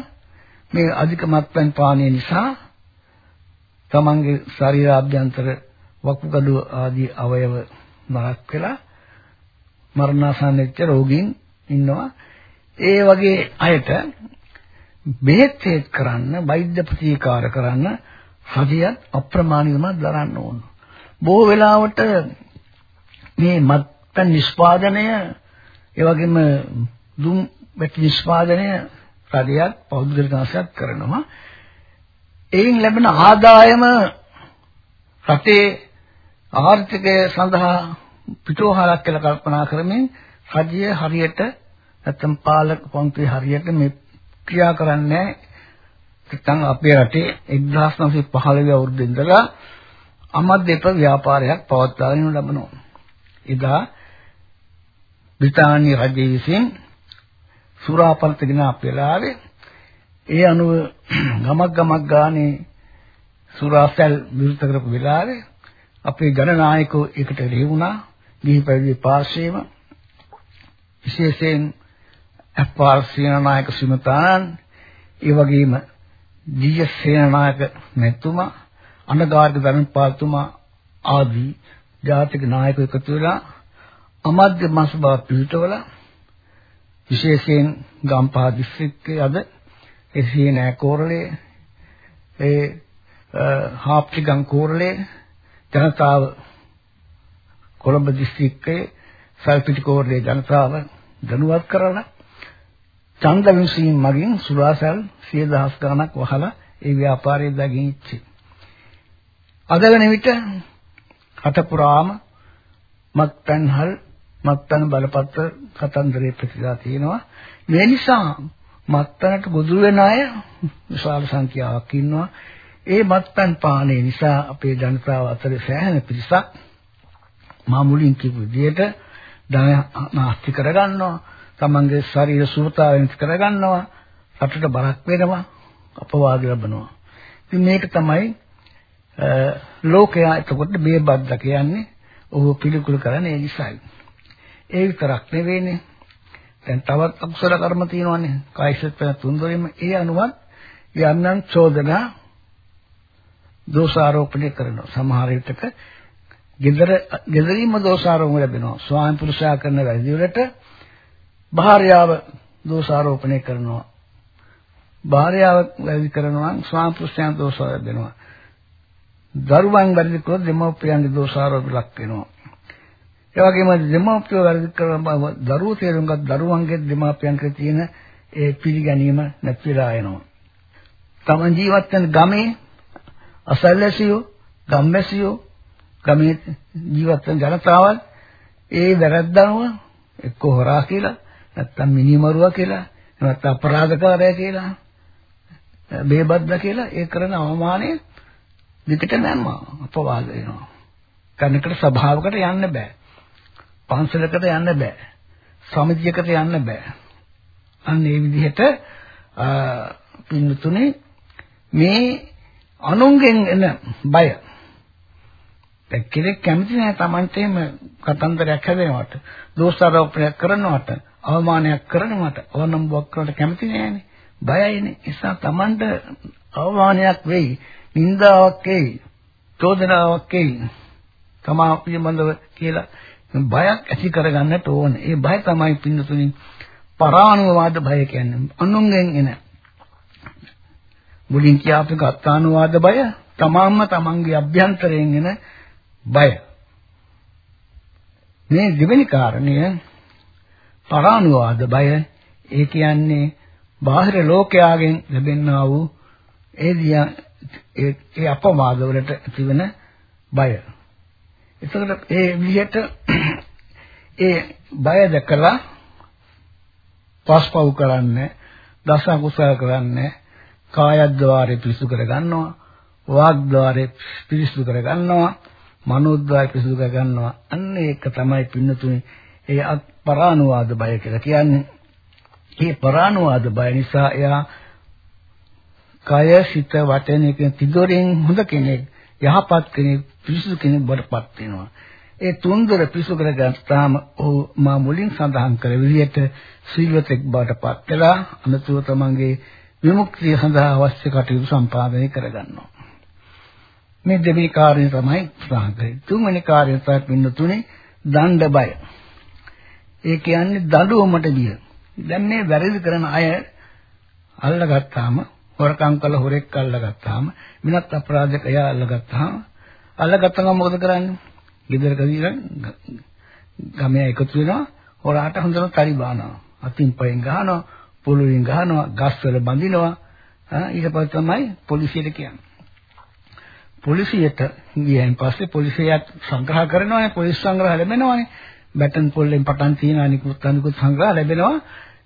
[SPEAKER 2] මේ අධික මත්පැන් පානය නිසා තමන්ගේ ශරීර ආභ්‍යන්තර වකුගඩු ආදී අවයව නරක් වෙලා මරණාසන්න වෙච්ච රෝගීන් ඉන්නවා. ඒ වගේ අයට බෙහෙත් කරන්න, වෛද්‍ය ප්‍රතිකාර කරන්න හදියත් අප්‍රමාණිකව දරන්න ඕන. බොහෝ වෙලාවට මේ මත්පැන් නිෂ්පාදනය ඒ වගේම දුම් වැටි නිෂ්පාදනය රජයක් පෞද්ගලික ආශයක් කරනවා. එයින් ලැබෙන ආදායම රටේ ආර්ථිකය සඳහා පිටෝහලක් කියලා කල්පනා කරමින් රජය හරියට නැත්නම් පාලක පන්ති හරියට මේ ක්‍රියා කරන්නේ නැත්නම් අපේ රටේ 1915 අවුරුද්දේ ඉඳලා අමද්දේප ව්‍යාපාරයක් පවත්වාගෙන ලබනවා. එදා බ්‍රිතාන්‍ය රජය විසින් සුරාපල්තගෙන අපේලාවේ ඒ අනුව ගමක් ගමක් ගානේ සුරාසල් විරුද්ධ කරපු වෙලාවේ අපේ ජනනායකෝ එකට ලැබුණා ගිහි පැවිදි පාර්ශ්වයේම විශේෂයෙන් අප්පාර සේනානායක සුමතානන් ඒ වගේම ජීය සේනානායක මෙතුමා අනගාරික ධර්මපාලතුමා ආදී ජාතික නායකයෝ එකතු වෙලා අමද්‍ය මාසභාව පිළිතවල විශේෂයෙන් ගම්පහ දිස්ත්‍රික්කයේ අද එසේ නෑ කෝරළේ ඒ හාප්ටිගම් කෝරළේ ජනතාව කොළඹ දිස්ත්‍රික්කයේ සල්පිටිකෝරළේ ජනතාව දැනුවත් කරලා ඡන්ද විසීම මගින් සුරාසල් 10000 ගණක් වහලා ඒ ව්‍යාපාරය දකින් ඉච්චි. අද වෙන විට රට පුරාම මත්පැන්හල් මත්පැන් බලපත්‍ර කතන්දරේ ප්‍රතිදා තියෙනවා. මේ නිසා මත්පැනට ගොදුරු වෙන අය විශාල සංඛ්‍යාවක් ඉන්නවා. ඒ මත්පැන් පානය නිසා අපේ ජනතාව අතරේ සෑහෙන පිරිසක් මා මුලින් කියපු විදිහට ධන නාස්ති කරගන්නවා. තමන්ගේ ශරීර සුවතාවෙන් කරගන්නවා. රටට බරක් වෙනවා. අපවාද ලැබෙනවා. ඉතින් මේක තමයි ලෝකයා එතකොට මේ බද්ද කියන්නේ ඔහු පිළිකුල් කරන්නේ ඒ නිසායි. ඒ විතරක් නෙවෙයිනේ. දැන් තවත් අකුසල කර්ම තියෙනවානේ. කායිසත් වෙන තුන්දොරින්ම ඒ අනුවත් යන්නම් චෝදනා දෝෂාරෝපණය කරනවා. සමහර විටක gedara gedarimම දෝෂාරෝපණය ලැබෙනවා. ස්වාමි පුරුෂයා කරන වැඩි වලට භාර්යාව දෝෂාරෝපණය කරනවා. භාර්යාව වැඩි කරනවා නම් ස්වාමි පුරුෂයන් දෝෂ ලැබෙනවා. දරුවන් වැඩි කළොත් දෙමව්පියන්ගේ දෝෂාරෝප ලක් වෙනවා. ඒ වගේම දෙමාපියෝ වැඩි කරන දරුවෝ තේරුම් ගත් දරුවන්ගේ දෙමාපියන්ගේ තියෙන ඒ පිළිගැනීම නැතිලා යනවා. තමන් ජීවත් වෙන ගමේ අසල්වැසියෝ, ගම්වැසියෝ, ගමේ ජීවත් වෙන ජනතාවල් ඒ වැරද්දනව එක්ක හොරා කියලා, නැත්තම් මිනිමරුවා කියලා, නැත්තම් අපරාධකාරය කියලා, බේබද්ද කියලා ඒ කරන අවමානය දෙකට නැම්මා අපවාද වෙනවා. කන්නකට සභාවකට යන්න බෑ. පන්සලකට යන්න බෑ. සමිතියකට යන්න බෑ. අන්න ඒ විදිහට පින්නතුනේ මේ අනුන්ගෙන් එන බය දැන් කෙනෙක් කැමති නැහැ Tamante එම කතන්දරයක් හැදෙනවට දෝෂාරෝපණයක් කරනවට අවමානයක් කරනවට අවනම්බුවක් කරනවට කැමති නැහැනේ බයයිනේ නිසා Tamante අවමානයක් වෙයි නින්දාවක් වෙයි චෝදනාවක් වෙයි තමා පිළිබඳව කියලා බයක් ඇති කරගන්නට ඕන. ඒ බය තමයි පින්නතුනි පරාණුවාද භය කියන්නේ. අනුන්ගෙන් එන මුලින් කියාපු ගත්තානුවාද බය තමාම්ම තමන්ගේ අභ්‍යන්තරයෙන් එන බය. මේ දෙවෙනි කාරණය පරානුවාද බය ඒ කියන්නේ බාහිර ලෝකයාගෙන් ලැබෙනා වූ ඒ දියා ඒ අපවාද වලට තිබෙන බය. එතකොට ඒ විදිහට ඒ බය දැකලා පස්පව් කරන්නේ දස අකුසල කරන්නේ කායද්්වාරේ පිරිසුදු කර ගන්නවා වාග්ද්වාරේ පිරිසුදු කර ගන්නවා මනෝද්වාරේ පිරිසුදු කර ගන්නවා අන්න ඒක තමයි පින්නතුනේ ඒ පරානුවාද බය කියලා කියන්නේ. මේ පරානුවාද බය නිසා එයා කය සිත වචන කියන තිදොරින් හොඳ කෙනෙක් යහපත් කෙනෙක් පිරිසුදු කෙනෙක් බඩපත් වෙනවා. ඒ තුන්දර පිරිසුදු කරගත්තාම ඔහු මා මුලින් සඳහන් කළ විදිහට සීලවතෙක් බඩපත් වෙලා අනතුරු තමන්ගේ විමුක්තිය සඳහා අවශ්‍ය කටයුතු සම්පාදනය කරගන්නවා. මේ දෙවෙනි කාර්යය තමයි සාහකරේ තුන්වෙනි කාර්යය තමයි පින්න තුනේ දණ්ඩ බය. ඒ කියන්නේ දඬුවමට ගිය දැන් මේ වැරදි කරන අය අල්ලගත්තාම හොරකම් කළ හොරෙක් අල්ලගත්තාම මිනත් අපරාධයක් එයා අල්ලගත්තාම අල්ලගත්තම මොකද කරන්නේ? ගෙදරකදී ගමේ එකතු වෙනවා හොරාට හොඳට තරි බානවා. අතින් පයෙන් ගහනවා, පොළොවෙන් ගහනවා, ගස්වල බඳිනවා. ඊට පස්සේ තමයි පොලිසියට කියන්නේ. පොලිසියට ගියන් පස්සේ පොලිසියත් සංග්‍රහ කරනවානේ පොලිස් සංග්‍රහ ලැබෙනවානේ බැටන් පොල්ලෙන් පටන් තියෙන අනිකුත් අනිකුත් සංග්‍රහ ලැබෙනවා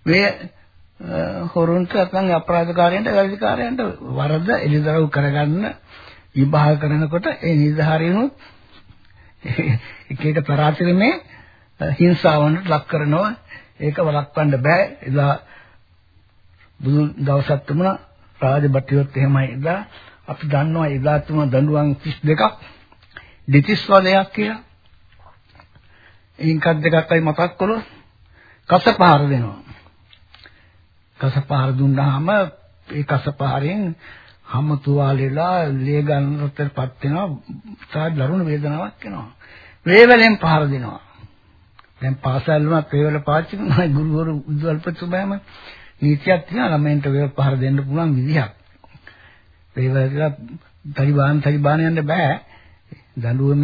[SPEAKER 2] මේ හොරුන්ට නැත්නම් අපරාධකාරයන්ට වැරදිකාරයන්ට වරද එළිදරව් කරගන්න විභාග කරනකොට ඒ නිර්ධාරයනොත් එක එක තරාතිරමේ හිංසාවන්ට ලක් කරනවා ඒක වළක්වන්න බෑ එදා බුදු දවසක් තිබුණා රාජබටියොත් එහෙමයි එදා අපි දන්නවා එදා තුන දඬුවම් 32ක් දෙතිස් වදයක් කියලා ඉන්කත් දෙකක්යි මතක් කළොත් කසපහර දෙනවා. කසපහර දුන්නාම ඒ කසපහරෙන් හැම තුවාලෙලා ලේ ගන්නතරපත් වෙනවා. තා දරුණු වේදනාවක් එනවා. වේවලෙන් පහර දෙනවා. දැන් පාසල් වුණත් වේවල පාවිච්චි කරනවා. ගුරුවරු උද්වල්පතුමෑම නීතියක් තියෙනවා. ළමයින්ට වේවල පහර දෙන්න පුළුවන් විදිහක්. වේවල කියලා තලිබාන් තලිබාන යන්න බෑ. දඬුවම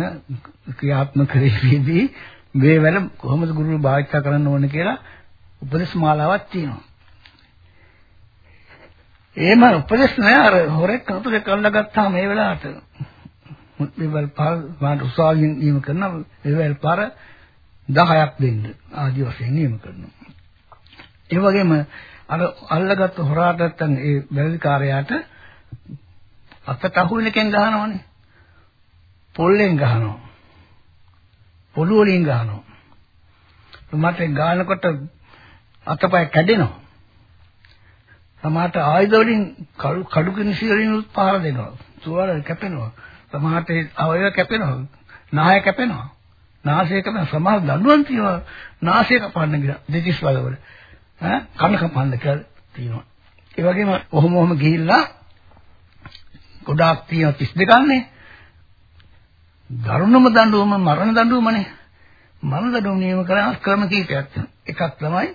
[SPEAKER 2] ක්‍රියාත්මක කරේදී වේවල කොහොමද ගුරුවරු භාවිත කරන්න ඕන කියලා උපදේශ මාලාවක් තියෙනවා එහෙම උපදේශ නෑ අර හොරෙක් කතුරේ කල්ලා ගත්තාම මේ වෙලාවට මේවල් පාර වාට උසාවියෙන් නියම කරන මේවල් පාර 10ක් දෙන්න ආදි වශයෙන් නියම කරනවා. ඒ වගේම අර අල්ලගත්තු හොරාට නැත්තම් ඒ බැලලිකාරයාට අතට අහු වෙනකෙන් ගහනවනේ. පොල්ලෙන් ගහනවා. පොළු වලින් ගහනවා. මට ගානකොට අතපය කැඩෙනවා. සමහරට ආයුධ වලින් කඩු කිනිසි වලින් පාර දෙනවා. තුවාල කැපෙනවා. සමහරට අවයව කැපෙනවා. නාය කැපෙනවා. නාසය කැපෙනවා. සමහර දඬුවම් තියෙනවා. නාසය කපන්න ගියා. දෙතිස් වලවල. ඈ කන කපන්න කියලා තියෙනවා. ඒ වගේම ඔහොම ඔහොම ගිහිල්ලා ගොඩාක් තියෙන 32න්නේ. දරුණුම දඬුවම මරණ දඬුවමනේ. මරණ දඬුවම නියම කරන ක්‍රම කීපයක් එකක් තමයි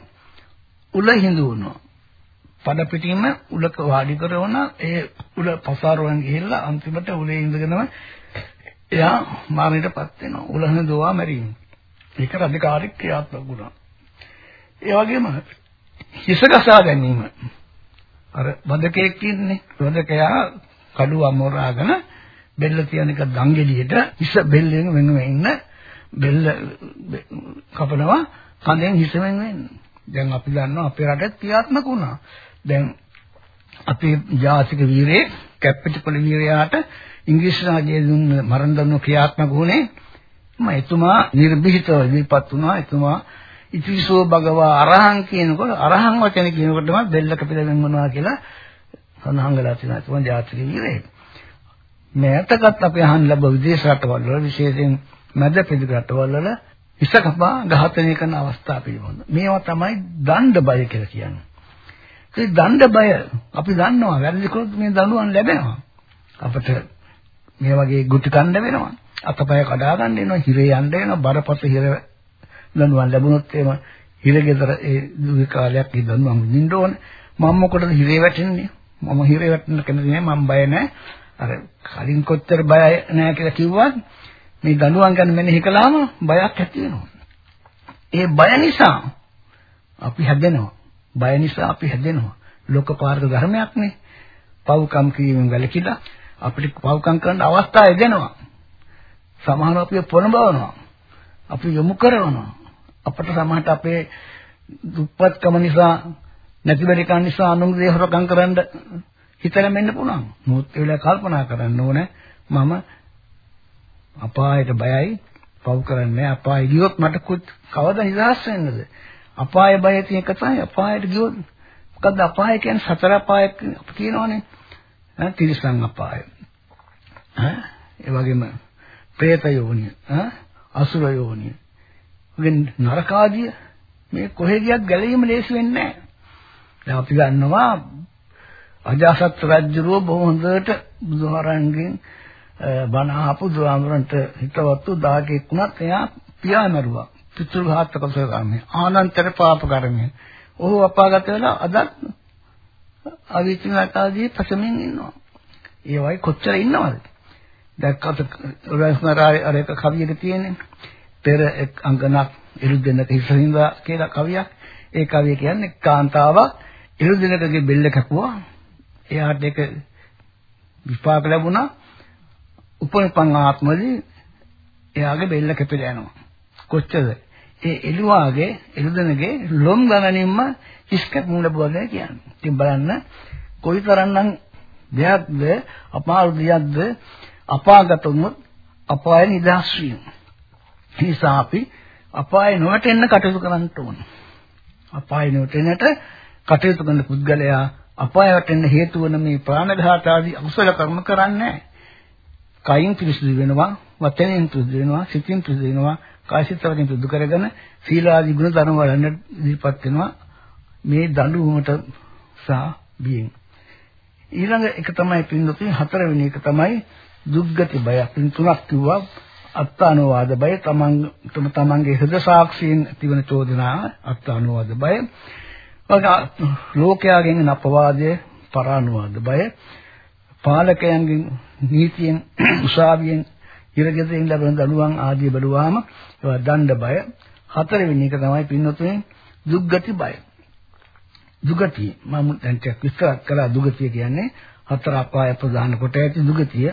[SPEAKER 2] උල හිඳුවනවා. පඩ පිටින්ම උලක වාඩි කරවන ඒ උල පසාරවන් ගිහිල්ලා අන්තිමට උලේ ඉඳගෙනම එයා මරණයටපත් වෙනවා. උලහන දෝවා මැරීම. ඒක රාජකාරික ක්‍රියාත්මක වුණා. ඒ වගේම හිස ගසා ගැනීම. අර වදකෙක් ඉන්නේ. වදකයා කඩුව අමෝරාගෙන බෙල්ල තියන එක දංගෙඩියට හිස බෙල්ලෙන් වෙන වෙන්න බෙල්ල කපනවා කඳෙන් හිස වෙන වෙන්න. දැන් අපි දන්නවා අපේ රටේ ක්‍රියාත්මක වුණා. දැන් අපේ ජාතික වීරයේ කැප්පිටිපොළ වීරයාට ඉංග්‍රීසි රාජ්‍යයේ දුන්න මරණ දඬුවම ක්‍රියාත්මක වුණේ මම එතුමා නිර්භීතව ඉදිරිපත් වුණා එතුමා ඉතිවිසෝ භගවා අරහං කියනකොට අරහං වචන කියනකොටම බෙල්ල කපිලා වෙන්වනවා කියලා සඳහන් වෙලා තියෙනවා එතුමා ජාතික වීරයෙක් මෑතකත් අපි අහන් ලැබ විදේශ රටවල් වල විශේෂයෙන් මැද පෙරදිග රටවල් වල ඉස කපා ඝාතනය කරන අවස්ථා පිළිබඳ මේවා තමයි දණ්ඩ බය කියලා කියන්නේ ඒ දණ්ඩ බය අපි දන්නවා වැරදි කළොත් මේ දඬුවම් ලැබෙනවා. අපිට මේ වගේ ගුටි කන්න වෙනවා. අතපය කඩා ගන්න වෙනවා, හිරේ යන්න වෙනවා, බරපත හිර දඬුවම් ලැබුණොත් එහෙම හිරගෙදර ඒ දුක කාලයක් ඒ දඬුවම් විඳින්න ඕනේ. මම මොකටද හිරේ වැටෙන්නේ? මම හිරේ වැටෙන්න කැමති නෑ මම බය නෑ. අර කලින් කොච්චර බය නෑ කියලා කිව්වත් මේ දඬුවම් ගැන මෙනෙහි කළාම බයක් ඇති වෙනවා. ඒ බය නිසා අපි හැදෙනවා. බය නිසා අපි හැදෙනවා. ලෝකපාරක ධර්මයක්නේ. පව්කම් කිරීමෙන් වැළකීලා අපිට පව්කම් කරන්න අවස්ථාව එදෙනවා. සමහරව අපි පොළඹවනවා. අපි යොමු කරනවා. අපට සමහරට අපේ දුප්පත්කම නිසා නැතිබරිකන් නිසා අනුන්ගේ දේ හොරකම් කරන්න හිතලා මෙන්න පුළුවන්. මොහොත් ඒ වෙලාව කල්පනා කරන්න ඕනේ මම අපායට බයයි පව් කරන්නේ අපාය ගියොත් මට කවදා නිදහස් වෙන්නද? අපාය බය තියෙන එක තමයි අපායට ගියොත් මොකද්ද අපාය කියන්නේ සතර අපාය අපි කියනවනේ. ඈ තිරිසන් අපාය. ඈ ඒ වගේම പ്രേත යෝනිය, ඈ අසුර යෝනිය. වගේ නරක ආදිය මේ කොහෙ ගියත් ගැලවීම ලේසි වෙන්නේ නැහැ. දැන් අපි ගන්නවා අජාසත් රජුරෝ බොහොම හොඳට බුදුහාරන්ගෙන් බණ අහපු දුරාමරන්ට හිතවත්තු 10 වුණත් එයා පියා මරුවා. පිතෘඝාතක කුසල කර්මය. ආනන්තර පාප කර්මය. ඔහු අපාගත වෙලා අදත් අවිචිනතාදී පසමින් ඉන්නවා. ඒ වගේ කොච්චර ඉන්නවද? දැක්කත් රසනාරාරේ අර එක කවියක තියෙන්නේ. පෙර එක් අංගනක් ඉරුදෙන්නක හිසින්දා කියලා කවියක්. ඒ කවිය කියන්නේ කාන්තාවක් ඉරුදෙන්නකගේ බෙල්ල කැපුවා. එයාට ඒක විපාක ලැබුණා. උපනිපන් ආත්මදී එයාගේ බෙල්ල කැපිලා යනවා. කොච්චරද? ඒ එළුවාගේ එළුදෙනගේ ලොම් ගණනින්ම ඉස්කත් මුල බෝලේ කියන්නේ. ඉතින් බලන්න කොයිතරම්නම් දෙයක්ද අපාරු දෙයක්ද අපාගත වුණොත් අපාය නිදහස් වීම. නිසා අපි අපාය නොවැටෙන්න කටයුතු කරන්න ඕන. අපාය නොවැටෙන්නට කටයුතු කරන පුද්ගලයා අපාය වැටෙන්න හේතු වන මේ ප්‍රාණඝාත ආදී අකුසල කර්ම කරන්නේ නැහැ. කයින් පිරිසිදු වෙනවා, වචනයෙන් පිරිසිදු වෙනවා, සිතින් පිරිසිදු වෙනවා, කායසිත වලින් පිරිසිදු කරගෙන සීලාදී ගුණ ධර්ම වලන්න ඉදිරිපත් වෙනවා. මේ දඬුවමට සහ බියෙන්. ඊළඟ එක තමයි පින්දුතුනි හතරවෙනි එක තමයි දුක්ගති බය. පින් තුනක් කිව්වා අත්තානුවාද බය තමන් තමන්ගේ හෘද සාක්ෂියෙන් තිබෙන චෝදනා අත්තානුවාද බය. ලෝකයාගෙන් අපවාදයේ පරානුවාද බය. පාලකයන්ගෙන් නීතියෙන් උසාවියෙන් ඉරගෙදරින් ලැබෙන දඬුවම් ආදී බැලුවාම ඒවා දණ්ඩ බය. හතරවෙනි එක තමයි පින්නතුනේ දුක්ගති බය. දුගතිය මම දැන් ටිකක් විස්තර කළා දුගතිය කියන්නේ හතර අපාය ප්‍රධාන කොට ඇති දුගතිය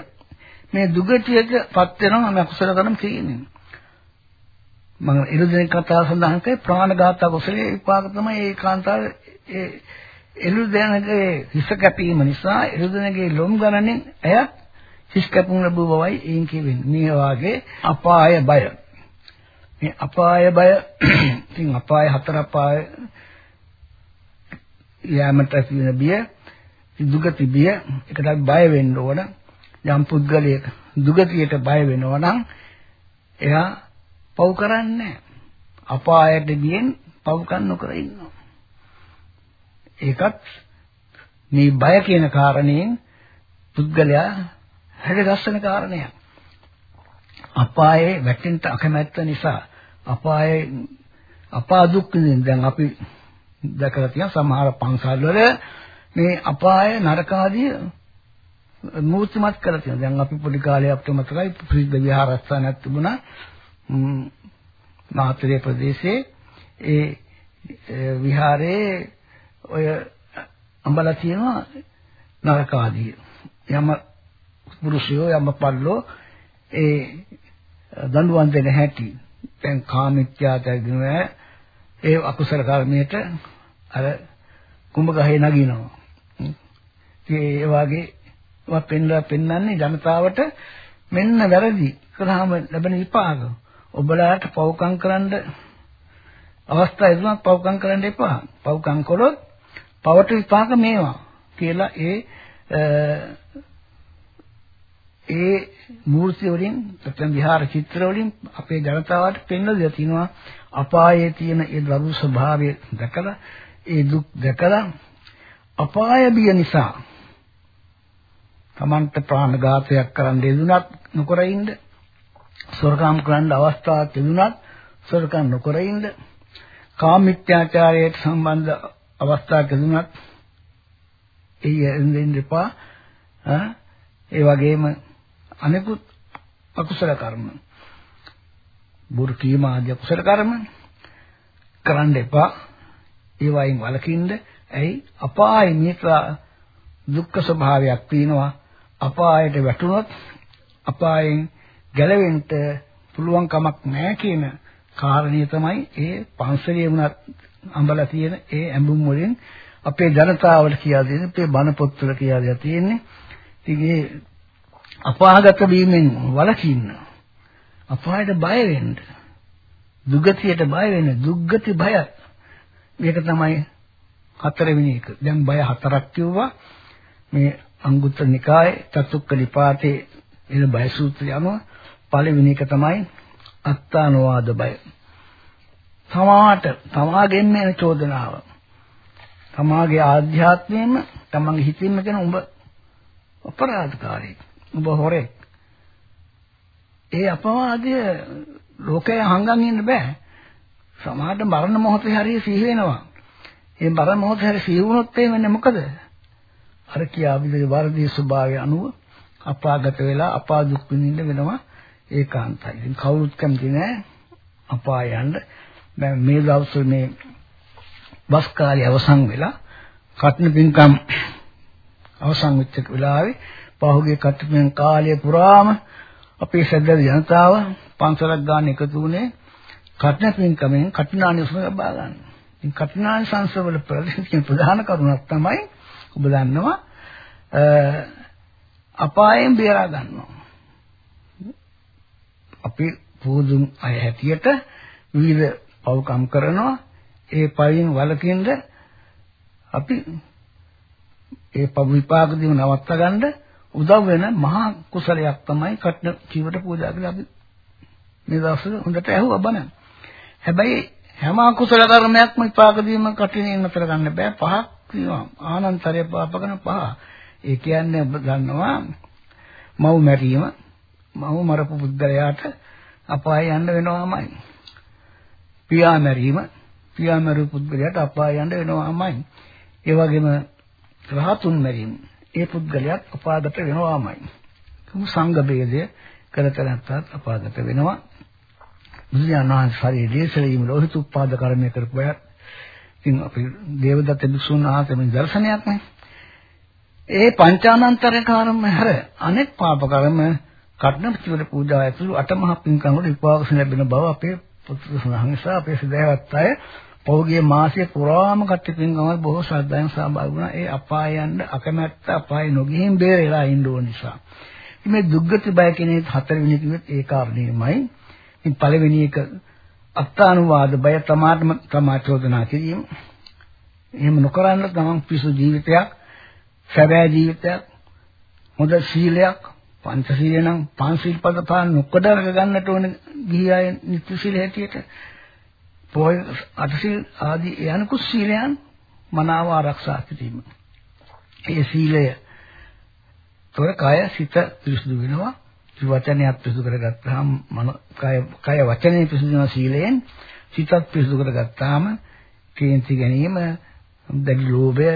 [SPEAKER 2] මේ දුගතියටපත් වෙනවා මේ අකුසල කර්ම කියන්නේ මම ඉරුදෙන කතාව සඳහන් කළේ ප්‍රාණඝාත කුසලයේ විපාක තමයි ඒ කාන්තාව ඒ එළුදෙනගේ හිස කැපීම නිසා එළුදෙනගේ ලොම් ගණනෙන් එය හිස් කැපුම් ලැබුව බවයි එයින් කියවෙන්නේ. මේ වාගේ අපාය බය. මේ අපාය බය ඉතින් අපාය හතර අපාය යෑමට ඇති වෙන බිය දුගති බිය එකට බය වෙන්න ඕන යම් පුද්ගලයෙක් දුගතියට බය වෙනවා නම් එයා පව් කරන්නේ අපායට බියෙන් පව් කන් නොකර ඉන්නවා ඒකත් මේ බය කියන කාරණයෙන් පුද්ගලයා හැඩගස්සන කාරණයක් අපායේ වැටෙන්න අකමැත්ත නිසා අපායේ අපා දුක් විඳින්න දැන් අපි දැකලා තියෙන සමහර පන්සල් වල මේ අපාය නරක ආදී මූර්තිමත් කරලා තියෙනවා. දැන් අපි පොඩි කාලේ අපිට මතකයි ප්‍රසිද්ධ විහාරස්ථානයක් තිබුණා. මාත්‍රේ ප්‍රදේශයේ ඒ විහාරයේ ඔය අඹලා තියෙනවා නරක ආදී. යම පුරුෂයෝ යම පල්ලෝ ඒ දඬුවම් දෙන හැටි. දැන් කාමිත්‍යාචාර දිනුවේ ඒ අකුසල කර්මයට අර කුඹ ගහේ නගිනවා. ඒ වගේ වා පෙන්ලා පෙන්වන්නේ ජනතාවට මෙන්න වැරදි කරාම ලැබෙන විපාක. ඔබලාට පව්කම් කරන්න අවස්ථා ඉදුණත් පව්කම් කරන්න එපා. පව්කම් කළොත් පවට විපාක මේවා කියලා ඒ ඒ මූර්ති වලින් නැත්නම් විහාර චිත්‍ර වලින් අපේ ජනතාවට පෙන්වලා තියෙනවා අපායේ තියෙන ඒ දරු ස්වභාවය දැකලා ඒ දුක් දැකලා අපාය බිය නිසා Tamanta ප්‍රාණඝාතයක් කරන්න දෙදුනත් නොකර ඉන්න සොරකම් කරන්න අවස්ථාවක් තිබුණත් සොරකම් නොකර ඉන්න කාමිත්‍යාචාරයට සම්බන්ධ අවස්ථාවක් තිබුණත් ඒ දෙන්න එපා. ඒ වගේම අනෙකුත් අකුසල කර්ම බුරු කීම ආදී අකුසල කර්ම කරන්න එපා. ඒ වයින් වලකින්න. ඇයි අපායේ මේක දුක්ඛ ස්වභාවයක් තියෙනවා. අපායට වැටුනොත් අපායෙන් ගැලවෙන්න පුළුවන් කමක් නැහැ කියන කාරණිය තමයි ඒ පන්සලේ වුණත් අඹලා තියෙන ඒ ඇඹුම් වලින් අපේ ජනතාවට කියලා දෙන්නේ අපේ බණ පොත්වල කියලා දෙලා තියෙන්නේ. ඉතින් ඒ අපාගත වීමෙන් වළකින්න අපායට බය වෙන්න දුගතියට බය වෙන්න දුග්ගති බය මේක තමයි හතරවෙනි එක. දැන් බය හතරක් කිව්වා. මේ අංගුත්තර නිකායේ චතුක්ක නිපාතේ එන බය සූත්‍රය අනුව පළවෙනි එක තමයි අත්තානවාද බය. තමාට තමාගෙන් එන චෝදනාව. තමාගේ ආධ්‍යාත්මයෙන්ම තමන්ගේ හිතින්ම කියන උඹ අපරාධකාරයෙක්. උඹ හොරෙක්. ඒ අපවාදය ලෝකයේ හංගන් ඉන්න බෑ. සමහරට මරණ මොහොතේ හරිය සිහි වෙනවා. ඒ මරණ මොහොතේ හරිය සිහි වුණොත් එන්නේ මොකද? අර කියාවිදේ වර්ධී ස්වභාවය අනුව අපාගත වෙලා අපා දුක් විඳින්න වෙනවා ඒකාන්තයි. ඉතින් කවුරුත් කැමති නෑ අපාය යන්න. දැන් මේ දවස්වල මේ බස් කාලය අවසන් වෙලා කටන පින්කම් අවසන් වෙච්ච වෙලාවේ පහුගිය කටන කාලය පුරාම අපේ සැදැල් ජනතාව පන්සලක් ගන්න එකතු වුණේ කටන පින්කමෙන් කටනානිසම ලබා ගන්න. ඉතින් කටනානි සංසවල ප්‍රධාන කරුණක් තමයි ඔබ දන්නවා අපායෙන් බේරා ගන්නවා. අපි පූදුම් අය හැටියට විවිධ පව්කම් කරනවා ඒ පවින් වලකින්ද අපි ඒ පව් විපාක දීම නවත්ත ගන්න උදව් වෙන මහා කුසලයක් තමයි කටන ජීවිත පූජා කියලා අපි මේ දවස්වල හොඳට ඇහුවා බණ. හැබැයි හැම කුසල කර්මයක්ම විපාක දීම කටිනින් නතර ගන්න බෑ පහක් තියෙනවා. ආනන්තරය පාපකන පහ. ඒ කියන්නේ ඔබ දන්නවා මව් මැරීම මව් මරපු පුද්ගලයාට අපාය යන්න වෙනවාමයි. පියා මැරීම පියා මරු පුද්ගලයාට අපාය යන්න වෙනවාමයි. ඒ වගේම රහතුන් මැරීම ඒ පුද්ගලයාත් අපාගත වෙනවාමයි. සංඝ ભેදය කරත නැත්තත් අපාගත වෙනවා. බුදුන් වහන්සේ ශරීරයේ දේශලීම ලෝහිත උපාද කර්මය කරපු අය ඉතින් අපි දේවදත්ත භික්ෂුන් වහන්සේ මේ දර්ශනයක් නේ. ඒ පංචානන්තර කර්ම හැර අනෙක් පාප කර්ම කටන පිළිවෙල පූජා ඇතුළු අටමහා පින්කම් වල විපාක ලැබෙන බව අපේ පුත්‍ර සඳහන් නිසා අපේ සිදෑවත් අය පෞගේ මාසයේ පුරාම කට්ටි පින්කම බොහෝ ශ්‍රද්ධාවෙන් සහභාගී වුණා. ඒ අපාය යන්න අකමැත්ත අපාය නොගිහින් බේරලා ඉන්න ඕන නිසා. මේ දුක්ගති බය කියන හතරවෙනි කිව්වෙත් ඒ කාරණේමයි. ඉතින් පළවෙනි එක අත්තානුවාද බය තමාටම තමා චෝදනා කිරීම. එහෙම නොකරන්න තමන් පිසු ජීවිතයක් සැබෑ ජීවිතයක් හොඳ සීලයක් පංචශීලය නම් පංචශීල පද පාන නොකඩරක ගන්නට ඕන ගිහි අය නිත්‍ය සීල හැටියට පොය අටශීල ආදී යනකුත් සීලයන් මනාව ආරක්ෂා කිරීම. ඒ සීලය තොර කය සිත පිරිසුදු වෙනවා. වචනයත් පිරිසුදු කරගත්තාම මන කය කය වචනේ පිරිසුදු වෙන සීලයෙන් සිතත් පිරිසුදු කරගත්තාම කේන්ති ගැනීම දැඩි ලෝභය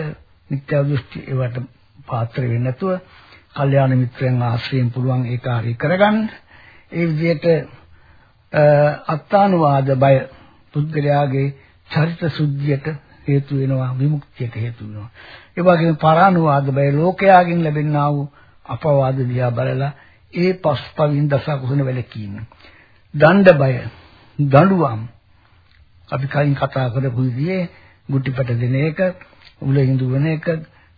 [SPEAKER 2] මිත්‍යා දෘෂ්ටි ඒවට පාත්‍ර වෙන්නේ නැතුව කල්යාණ මිත්‍රයන් ආශ්‍රයෙන් පුළුවන් ඒ කාර්ය කරගන්න. ඒ විදිහට අත්තානුවාද බය පුද්ගලයාගේ චරිත සුද්ධියට හේතු වෙනවා විමුක්තියට හේතු වෙනවා. ඒ වගේම පරානුවාද බය ලෝකයාගෙන් ලැබෙනා වූ අපවාද දිහා බලලා ඒ පස්පවින් දස කුසන වැලකීම. දණ්ඩ බය දඬුවම් අපි කලින් කතා කරපු විදිහේ ගුටිපට දෙන එක උලින් දුවන එක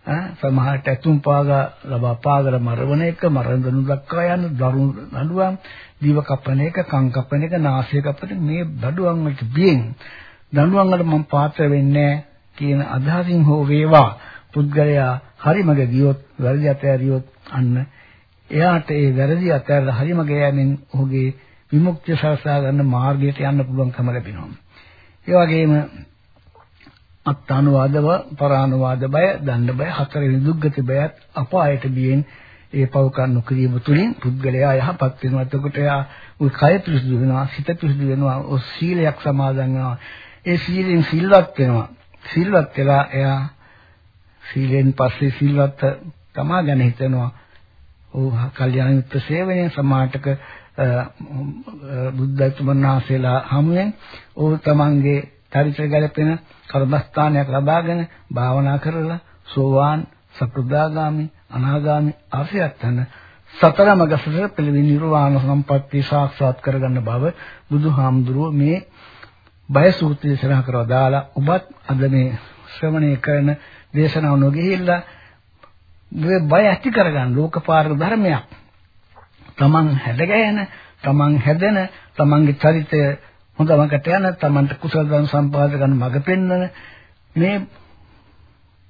[SPEAKER 2] සමහරට ඇතුම් පාගා ලබා පාගල මරවන එක මරණ දනු දක්වා යන දරුණු නඩුවම් දිව කපන එක කන් කපන එක නාසය කපන මේ දඩුවම් වලට බියෙන් දඬුවම් වලට මම පාත්‍ර වෙන්නේ කියන අදහසින් හෝ වේවා පුද්ගලයා හරිමග ගියොත් වැරදි අතෑරියොත් අන්න එයාට ඒ වැරදි අතෑරලා හරිමග යෑමෙන් ඔහුගේ විමුක්තිය සලසා ගන්න මාර්ගයට යන්න පුළුවන්කම ලැබෙනවා. ඒ වගේම අත්තානුවාදව පරානුවාද බය දණ්ඩ බය හතරවෙනි දුක්ගති බයත් අපායට බියෙන් ඒ පව කන්නු කිරීම තුළින් පුද්ගලයා යහපත් වෙනවා. එතකොට එයා උයි කය පිරිසුදු වෙනවා සිත පිරිසුදු වෙනවා ඔ සීලයක් සමාදන් වෙනවා. ඒ සීලෙන් සිල්වත් වෙනවා. සිල්වත් වෙලා එයා සීලෙන් පස්සේ සිල්වත් තමා ගැන හිතනවා. ඕ කල්යාණ මිත්‍ර සේවනයේ සමාජක බුද්ධත්වයන් වහන්සේලා හමුවෙන් ඕ තමන්ගේ චරිතය ගැලපෙන කර්මස්ථානයක් ලබාගෙන භාවනා කරලා සෝවාන් සකෘදාගාමි අනාගාමි ආශ්‍රයයන් සතර මගසතර පිළිවෙල නිර්වාණ සම්පත්තිය සාක්ෂාත් කරගන්න බව බුදුහාමුදුරුව මේ බය සූත්‍රය දේශනා කරලා දාලා ඔබත් අද මේ ශ්‍රවණය කරන දේශනාව නොගෙහිලා මේ බය ඇති කරගන්න ලෝකපාරක ධර්මයක්. තමන් හැදගෙන, තමන් හැදෙන, තමන්ගේ චරිතය හොඳවකට යන, තමන්ට කුසල ධර්ම සම්පාදක කරන මඟ පෙන්වන මේ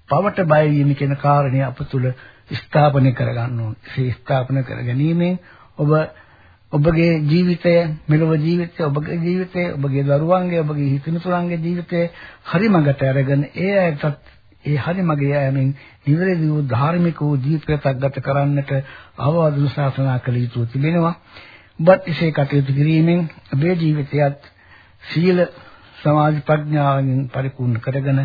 [SPEAKER 2] පවට බය වීම කියන කාරණේ අප තුල ස්ථාපනය කරගන්න ඕනේ. ඒ ස්ථාපන කර ගැනීමෙන් ඔබ ඔබගේ ජීවිතය මෙලොව ජීවිතය ඔබගේ ජීවිතය ඔබගේ දරුවන්ගේ ඔබගේ හිතමිතුරන්ගේ ජීවිතය හරි මඟට අරගෙන ඒ අයටත් ඒ හරි මගේ යෑමෙන් නිවැරදි වූ ධාර්මික වූ ජීවිතයක් ගත කරන්නට අවවාද ශාසනා කළ යුතු තිබෙනවා. ඔබත් එසේ කටයුතු කිරීමෙන් ඔබේ ජීවිතයත් සීල සමාධි ප්‍රඥාවෙන් පරිපූර්ණ කරගෙන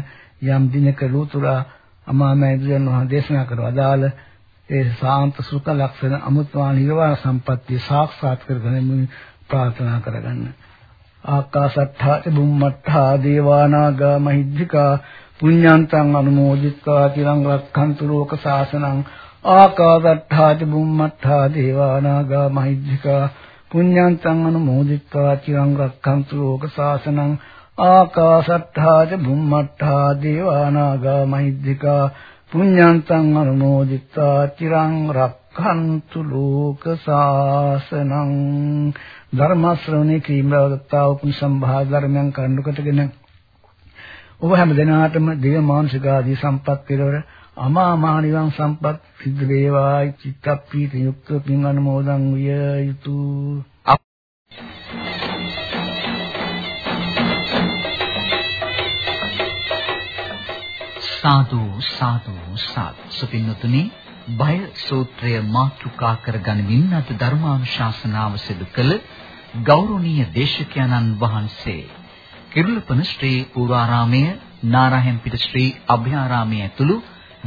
[SPEAKER 2] යම් දිනක ලෝතුරා අමා මෑදුරන් වහන්සේ දේශනා කර අදාළ ඒ සාන්ත සුඛ ලක්ෂණ අමුත්වා නිර්වාණ සම්පත්තිය සාක්ෂාත් කරගෙන ප්‍රාර්ථනා කරගන්න. ආකාසත්තා බුම්මත්තා දේවානාගා මහිද්దికා පුඤ්ඤාන්තං අනුමෝදිත්වා තිරං රක්ඛන්තු ලෝක සාසනං ආකාසත්තා බුම්මත්තා දේවානාගා මහිද්దికා පුඤ්ඤාන්තං අනුමෝදිත්වා තිරං රක්ඛන්තු ලෝක සාසනං ආකාශත්ථා බුම්මත්ථා දේවානාගා මහිද්దికා පුඤ්ඤන්තං අනුමෝදිත්වා චිරං රක්ඛන්තු ලෝක සාසනං ධර්ම ශ්‍රවණේ කීමවත්තා උපන් සම්භා ධර්මයන් කණ්ඩුකටගෙන ඔබ හැම දිනාටම දේව මානසික ආදී සම්පත් පිරවර අමා මහ නිවන් සම්පත් සිද්ධ වේවායි. චිත්තප්පීති යුක්ත පින් අනුමෝදන් විය යුතුය
[SPEAKER 1] සාදු සාදු සාදු. සුපින්නතුනි බය සූත්‍රය මාතෘකා කරගනිමින් අද ධර්මානුශාසනාව සිදු කළ ගෞරවනීය දේශකයන්න් වහන්සේ කිරුළපන ශ්‍රී පූර්වාරාමයේ නාරායන්පිට ශ්‍රී අභයාරාමයේ ඇතුළු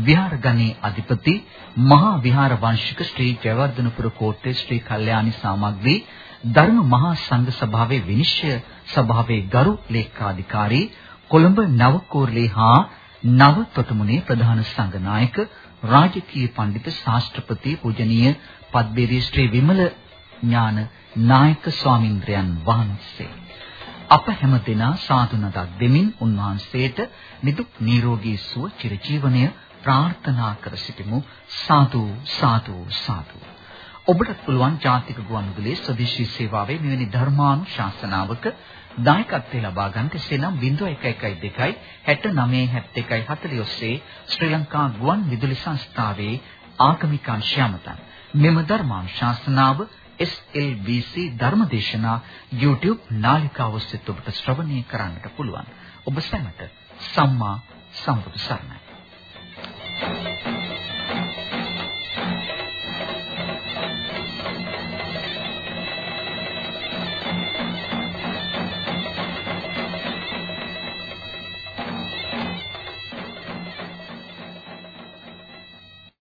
[SPEAKER 1] විහාරගණේ අධිපති මහා විහාර වංශික ශ්‍රී ජයවර්ධනපුර කෝට්ටේ ශ්‍රී කල්යාණි සාමග්‍රී ධර්ම මහා සංඝ සභාවේ විනිශ්චය සභාවේ ගරු ලේකාධිකාරී කොළඹ නවකෝරළේ හා නව තොටමුණේ ප්‍රධාන සංඝනායක රාජකීය පඬිත ශාස්ත්‍රපති පූජනීය පද්මේරී ශ්‍රී විමල ඥාන නායක ස්වාමින්ද්‍රයන් වහන්සේ. අප හැම දෙනා සාදු නදක් දෙමින් උන්වහන්සේට නිදුක් නිරෝගී සුව චිරජීවනය ප්‍රාර්ථනා කර සිටිමු සාදු සාදු සාදු ඔබට පුළුවන් ජාතික ගුවන්විදුලියේ ස්වදේශී සේවාවේ මෙවැනි ධර්මානුශාසනාවක දායකත්වය ලබා ගන්නට එසේනම් 0112 69 71 40 ඔස්සේ ශ්‍රී ලංකා ගුවන් විදුලි සංස්ථාවේ ආගමික අංශය මතන් මෙම ධර්මානුශාසනාව SLBC ධර්මදේශනා YouTube නාලිකාව ඔස්සේ ඔබට ශ්‍රවණය කරන්නට පුළුවන්. ඔබ සැමට සම්මා සම්බුදු සරණයි. Thank you.